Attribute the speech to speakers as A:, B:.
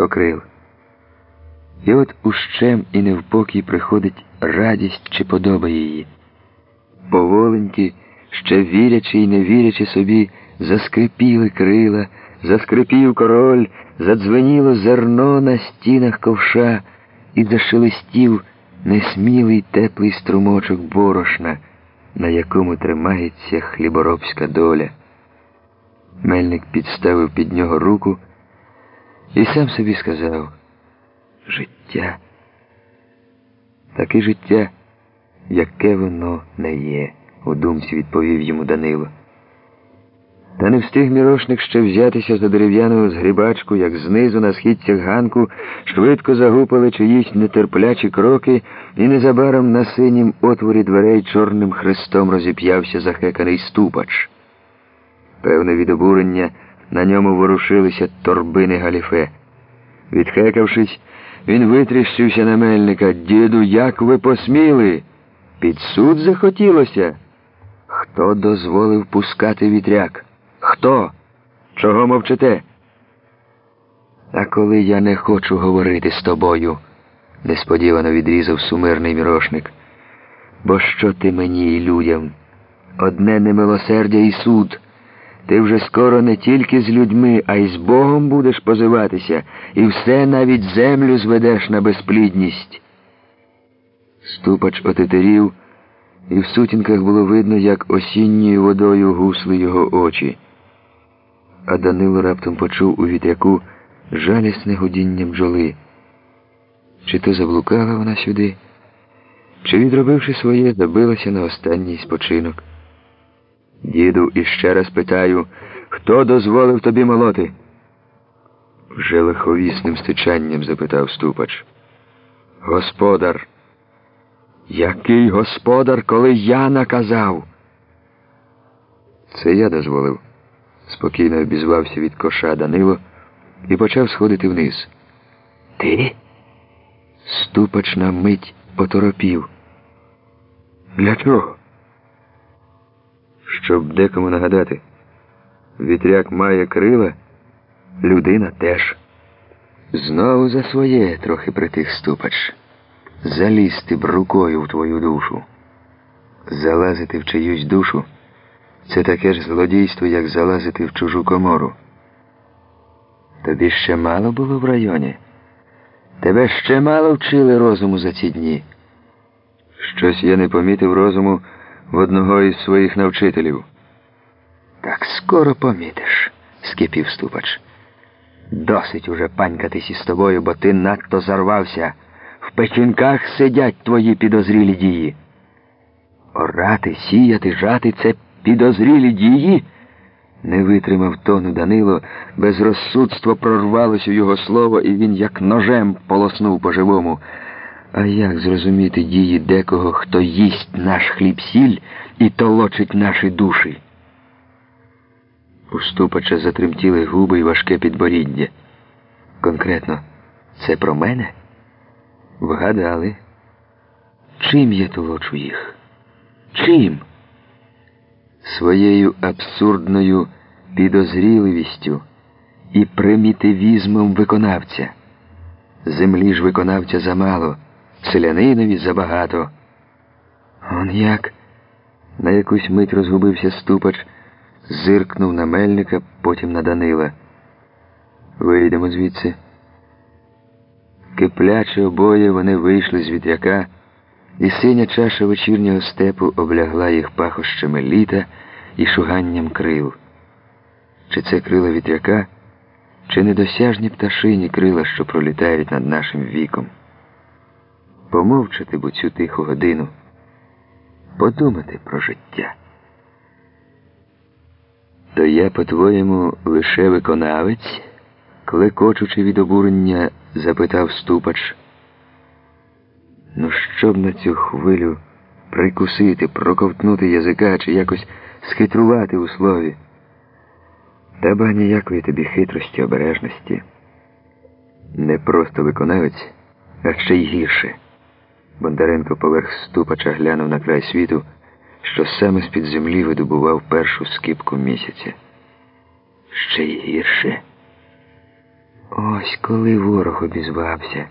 A: покрил. І от ущем і невпокій приходить радість чи подоба її. Поволеньки, ще вірячи і не вірячи собі, заскрипіли крила, заскрипів король, задзвеніло зерно на стінах ковша і зашелестів несмілий теплий струмочок борошна, на якому тримається хліборобська доля. Мельник підставив під нього руку і сам собі сказав життя. Таке життя, яке воно не є, у думці відповів йому Данило. Та не встиг мірошник ще взятися за дерев'яну згрібачку, як знизу на східцях ганку швидко загупали чиїсь нетерплячі кроки, і незабаром на синім отворі дверей чорним хрестом розіп'явся захеканий ступач. Певне від обурення на ньому ворушилися торбини галіфе. Відхекавшись, він витріщився на мельника. Діду, як ви посміли? Під суд захотілося? Хто дозволив пускати вітряк? Хто? Чого мовчите? А коли я не хочу говорити з тобою, несподівано відрізав сумирний мірошник. Бо що ти мені і людям? Одне немилосердя і суд. Ти вже скоро не тільки з людьми, а й з Богом будеш позиватися, і все навіть землю зведеш на безплідність. Ступач отетерів, і в сутінках було видно, як осінньою водою гусли його очі. А Данило раптом почув у вітряку жалісне гудіння бджоли. Чи то заблукала вона сюди, чи, відробивши своє, забилася на останній спочинок. Діду, іще раз питаю, хто дозволив тобі молоти? Вже лиховісним стичанням запитав ступач. Господар. Який господар, коли я наказав? Це я дозволив, спокійно обізвався від коша Данило і почав сходити вниз. Ти? Ступач на мить оторопів. Для чого? Щоб декому нагадати, вітряк має крила, людина теж. Знову за своє трохи притих ступач. Залізти б рукою в твою душу. Залазити в чиюсь душу це таке ж злодійство, як залазити в чужу комору. Тобі ще мало було в районі? Тебе ще мало вчили розуму за ці дні. Щось я не помітив розуму в одного із своїх навчителів. Так скоро помітиш, скипів ступач. Досить уже панькатись із тобою, бо ти надто зарвався. В печінках сидять твої підозрілі дії. Орати, сіяти, жати це підозрілі дії. Не витримав тону Данило, безрозсудство прорвалось у його слово, і він як ножем полоснув по живому. А як зрозуміти дії декого, хто їсть наш хліб сіль і толочить наші душі? У ступача затремтіли губи і важке підборіддя. Конкретно, це про мене? Вгадали. Чим я толочу їх? Чим? Своєю абсурдною підозріливістю і примітивізмом виконавця. Землі ж виконавця замало, селянинові забагато. Он як? На якусь мить розгубився ступач, зиркнув на мельника, потім на Данила. Вийдемо звідси. Киплячі обоє вони вийшли з вітряка, і синя чаша вечірнього степу облягла їх пахощами літа і шуганням крил. Чи це крила вітряка, чи недосяжні пташині крила, що пролітають над нашим віком? Помовчати б цю тиху годину, подумати про життя. То я, по-твоєму, лише виконавець, клекочучи від обурення, запитав ступач. Ну, щоб на цю хвилю прикусити, проковтнути язика чи якось схитрувати у слові. Та ба ніякої тобі хитрості, обережності. Не просто виконавець, а ще й гірше. Бондаренко поверх ступача глянув на край світу, що саме з-під землі видобував першу скипку місяця. Ще й гірше. Ось коли ворог обізвався.